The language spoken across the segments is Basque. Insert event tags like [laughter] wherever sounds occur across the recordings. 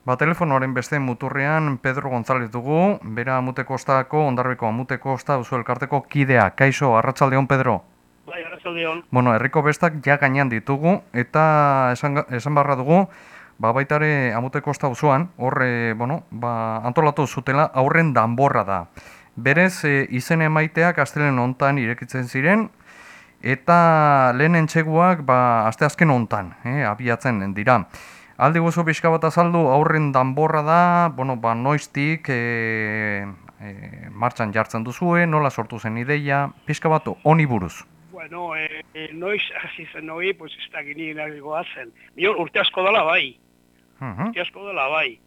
Ba, telefonoaren beste muturrean Pedro González dugu, bera amute kostako, ondarbeko amute kosta, uzu elkarteko kidea. Kaixo, arratsaldeon Pedro. Bai, arratsaldeon. Bueno, herriko bestak ja gainean ditugu, eta esan, esan barra dugu, ba, baitare amute kosta uzuan, horre, bueno, ba, antolatu zutela aurren danborra da. Berez, e, izen emaiteak astelen hontan irekitzen ziren, eta lehen entxeguak, ba, aste azken hontan, eh, abiatzen dira. Aldi guzu pixka bat azaldu, aurren danborra da, bueno, ba, noiztik e, e, martxan jartzen duzue, nola sortu zen ideia, pixka bat honi buruz. Bueno, eh, eh, noiz hasi zen hori, pues ez da gini nagoa zen. Bion, urte asko dela bai, Mhm. urte asko dela bai.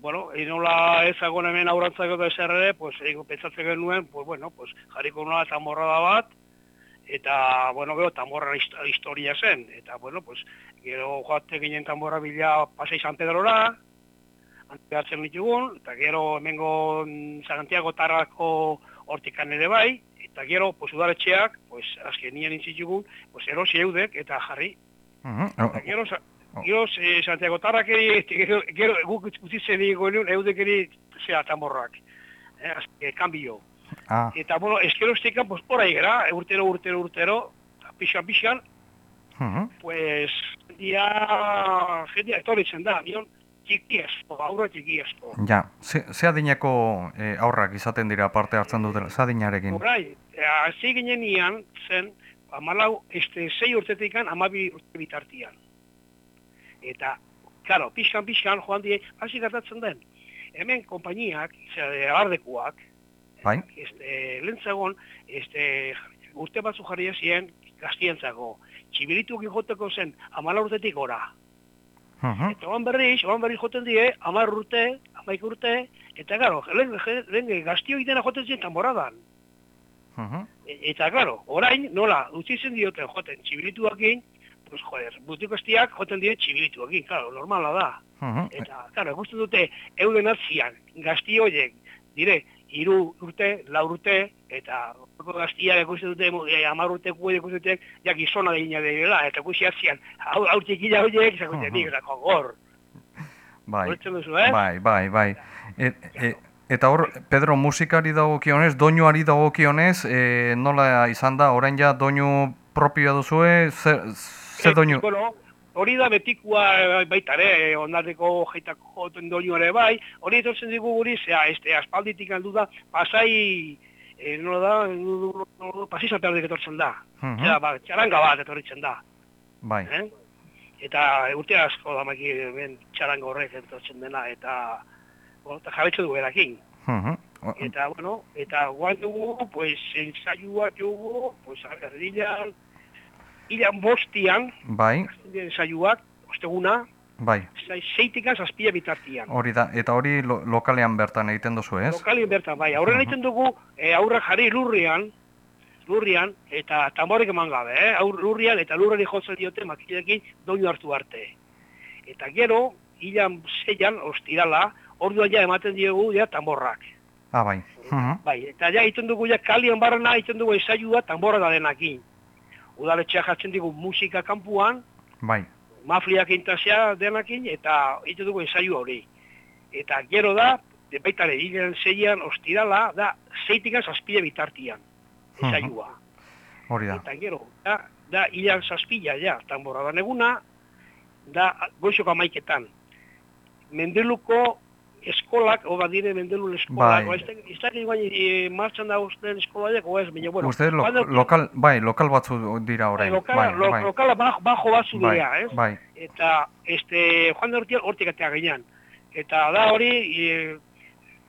Bueno, inola ezagon hemen aurrantzako da ezer ere, pues ego pentsatzen genuen, pues bueno, pues jarriko nola tamborrada bat, eta, bueno, gero, tamborra hist- historia zen, eta, bueno, pues, gero joate ginen tamborra bila pasei San Pedrora, anteatzen ditugun, eta gero hemengo mm, Santiago Tarrako hortikan ere bai, eta gero, pues, udaletxeak, pues, azkenien intzitugun, pues, erosi eudek, eta jarri. Mhm. Eta gero, sa- Oh. gero eh, Santiago Tarrakeri, [laughs] gero, gero guk utzi zen egun, eudekeri, zera, tamborrak. Eh, azke, kanbio. Ah, Eta, bueno, eskero estikan, pues, orai gara, urtero, urtero, urtero, pixan, pixan, mhm. pues, dia, jendia etorritzen da, bion, txiki asko, aurra txiki asko. Ja, ze, ze adineko eh, aurrak izaten dira parte hartzen dutela, ze adinarekin? Horai, hasi ginen ian, zen, amalau, este, sei urtetikan, amabi urte bitartian. Eta, claro, pixkan, pixkan, joan die, hasi gertatzen den. Hemen konpainiak, zera, abardekuak, Bai? este, lentzagon, este, urte batzu jarri ezien, gaztientzako. Txibilitu joteko zen, amala urtetik gora. Mhm. Eta oan berriz, oan berriz joten die, amar urte, amaik urte, eta garo, lehen, gaztio idena joten zien tamboradan. Mhm. E- Eta, claro, orain, nola, utzi zen dioten joten txibilituakin, pues, joder, butiko estiak joten die txibilituakin, claro, normala da. Mhm. Eta, claro, ikusten dute, euden atzian, gazti horiek, dire, hiru urte, lau urte, eta orko gaztiak ikusten dute, e, amar urte kuede ikusten dute, ja gizona degina dela, eta ikusi atzian, hau, hau txikila horiek, dute, nik, eta gogor. Bai, duzu, eh? bai, bai, bai. Et, e, eta hor, Pedro, musikari dagokionez, doinuari dagokionez, e, nola izan da, orain ja doinu propioa duzue, ze, ze Eh, doinu? Bueno, hori da betikua eh, baita ere, ondaldeko jaitako joten doinu ere bai, hori etortzen digu guri, zera, este, aspalditik aldu da, pasai, eh, nola da, pasai zaperdik etortzen da. Mhm. Zera, ba, txaranga bat etorritzen da. Bai, Eh? Eta urte asko da maki ben txaranga horrek etortzen dena, eta, bueno, eta jarretxe du erakin. Mhm. O- Eta, bueno, eta guan dugu, pues, ensaiua dugu, pues, erdilan, ilan bostian, bai, ensaiuak, osteguna, bai, seitikan zazpia bitartian. hori da, eta hori lo, lokalean bertan egiten duzu, ez? Lokalien bertan, bai, aurren Mhm. egiten dugu, e, aurrak jarri lurrian, lurrian, eta tamborrik eman gabe, eh? Aur, lurrian, eta lurrari jotzen diote makilekin doinu hartu arte. Eta gero, hilan zeian, ostirala, orduan ja ematen diegu ja tamborrak. Ah, bai. Mhm. Bai, eta ja egiten dugu ja kalian barrena egiten dugu esailua tamborra da denakin. Udaletxea jartzen digu musika kanpuan, Bai. mafliak intasea denakin, eta egiten dugu ensaiu hori. Eta gero da, de baita ere, hilen zeian ostirala, da, zeitikan zazpide bitartian, ensaiua. Hori da. Eta gero, da, da hilan zazpila, ja, tamborra da neguna, da, goizoko amaiketan. Mendeluko eskolak, oba dire Mendelun eskolak, Bai. bai. ez dakit guain e, martxan da usten eskolaiek, o ez, baina, bueno. Uste lo, lokal, bai, lokal batzu dira bai, orain. lokala, bai, lo- bai, lokala bajo, bajo batzu bai, dira, ez? bai. eta este Juan de Urtiel hortik atea gainean. Eta da hori e,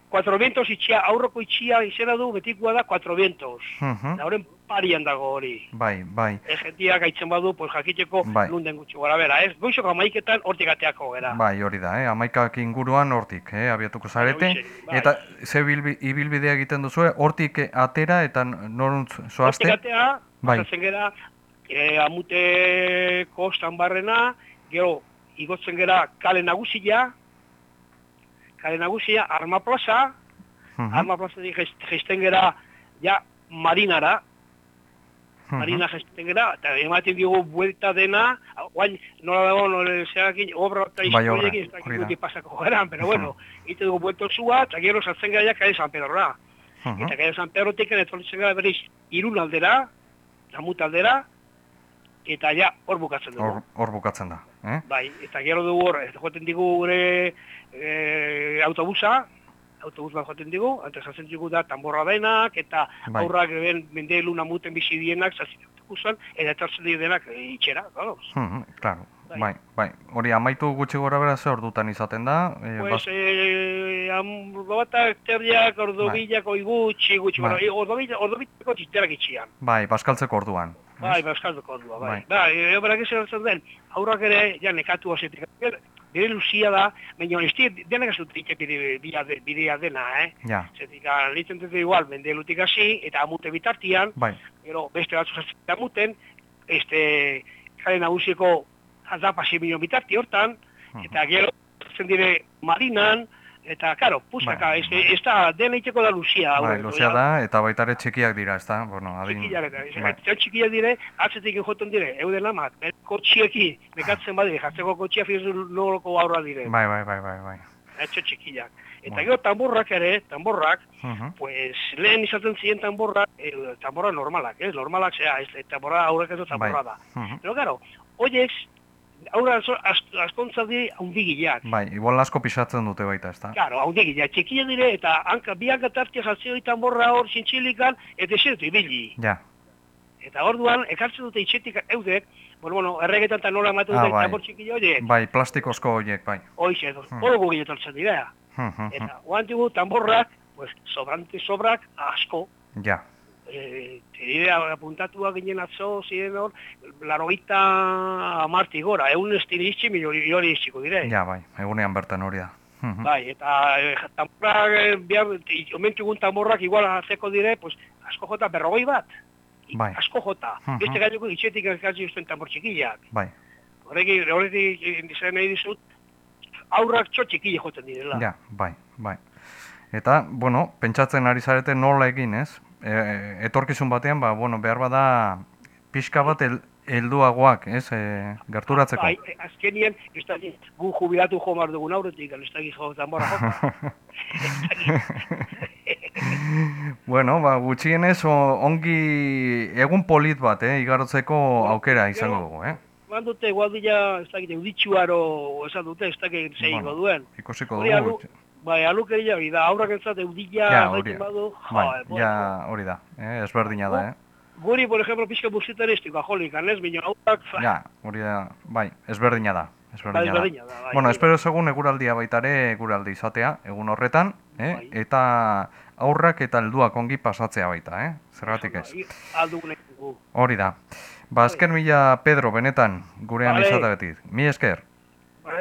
Cuatro Vientos itxia, aurroko itxia izena du betikua da Cuatro Vientos. Mhm. Da horren parian dago hori. Bai, bai. Ez jentia gaitzen badu, pues jakiteko Bai. lunden gutxi gora bera, ez? Goizoko amaiketan hortik ateako gera. Bai, hori da, eh? amaikak inguruan hortik, eh? abiatuko zarete. Bai. Eta ze bilbi, ibilbidea egiten duzue, hortik atera eta noruntz Hortik zoazte? atea, Bai. gera, e, amute kostan barrena, gero igotzen gera kale nagusia, kale nagusia, arma plaza, Mhm. Arma plazatik geisten gera, ja, marinara, Marina jaisten gara, eta ematen digu buelta dena, guain nola dago, nola zeakin, obra eta Bai, obra, historiekin, ez da. dakik pasako garan, pero bueno, ite dugu buelto zua, eta gero sartzen gara Kaia San Pedrora. Mhm. Eta Kaia San Pedrotik etortzen gara berriz irun aldera, namut aldera, eta ja hor bukatzen dugu. Hor, bukatzen da. Eh? Bai, eta gero dugu hor, ez joaten digu gure e, autobusa, autobus bat joaten digu, eta jatzen digu da tamborra denak, eta Bai. aurrak ben mendelu namuten bizi dienak, zazen autobusan, eta etortzen dira denak e, itxera, claro. Mhm, claro. Bai. Bai, bai. Hori amaitu gutxi gora bera ze ordutan izaten da. Eh, Pues, bas- eh, amurdo batak, terdiak, ordobilak, oi gutxi, gutxi, Bai. e, ordobilak, ordobilako txiterak itxian. bai, baskaltzeko orduan. Bai, baskaldoko ordua, bai. Bai. Bai, e, oberak ez den, aurrak ere, ja, nekatu azetik. Bire luzia da, baina ez di, denak ez dut bidea, de- bidea dena, eh? Ja, Zetik, litzen dut igual, mendelutik hasi, eta amute bitartian, bai. gero beste batzu jatzen amuten, este, kare nagusiko da pasimio bitarti hortan, Mhm. eta gero zen dire marinan, eta, karo, pusaka, Bai. ez, ez da, dena iteko da luzia. Bai, ja. da, eta baita ere txikiak dira, ez da? Bueno, adin... Txikiak eta, Bai. bai. txikiak dire, atzetik joten dire, euden lamak, kotxieki, mekatzen badire, jartzeko kotxia fizu noloko aurra dire, Bai, bai, bai, bai, bai. etxe txikiak. Eta Bai. gero tamborrak ere, tamborrak, Mhm. pues lehen izaten ziren tamborrak, eh, tamborra normalak, ez? Normalak, zera, ez, tamborra aurrek ez tamborra da. Mhm. Pero, claro, hoiek, aurra askontza di haundigileak. Bai, igual asko pisatzen dute baita, ez da? Claro, haundigileak, txikia dire, eta hanka, bi hanka tartia jartzen hori tamborra hor zintxilikan, eta dut ibili. Ja, Eta orduan, ekartzen dute itxetik eudek, bueno, bueno, erregetan eta nola ematen Ah, dute bai. tambor txiki horiek, bai, plastikozko horiek, bai. hoize, Hmm. hori gugi etortzen dira. Mhm, Eta, oantigu, tamborrak, pues, sobrante sobrak asko, Ja, eh, dire apuntatuak ginen atzo, ziren hor, larogeita amarti gora, egun estilitzi miliori hori iziko dire. ja, bai, egunean bertan hori da. Mhm. Bai, eta eh, tamborrak, eh, behar, omentu egun tamborrak igual atzeko dire, pues, asko jota berrogoi bat. Bai. Asko jota. Mhm. Beste gainuko itxetik ekartzen zuen tambor txikiak. Bai, Horrekin, horretik izan nahi dizut, aurrak txo txikile joten direla. ja, bai, bai. Eta, bueno, pentsatzen ari zarete nola egin, ez? E, etorkizun batean, ba, bueno, behar bada pixka bat el, helduagoak, ez? E, gerturatzeko. Bai, azkenien, ez da gu jubilatu jo mar dugun aurretik, ez da jo tambora jota. [laughs] bueno, ba, gutxienez ongi egun polit bat, eh, igarotzeko aukera izango dugu, eh? Eman dute, igual dira, ez dakit, euditxuaro esan dute, ez dakit zehingo Bueno. duen. Ikusiko Hori dugu. Bai, alukeria, hori da, aurrak entzat eudila, Ja, ja, hori. badu, Bai, bueno. ja, hori da, eh, ezberdina da, eh? Guri, por ejemplo, pixka buzitaristiko, ajolik, anez, baina aurrak, Ja, hori da, bai, ezberdina da. bai, Ezberdina da. berdina da, bai. Bueno, espero segun eguraldia baitare eguraldi izatea, egun horretan, eh? Bai. eta aurrak eta helduak ongi pasatzea baita, eh? Zergatik ez. Egin Hori da. Ba, esker mila Pedro, benetan, gurean Vale. izateagatik. Mi esker.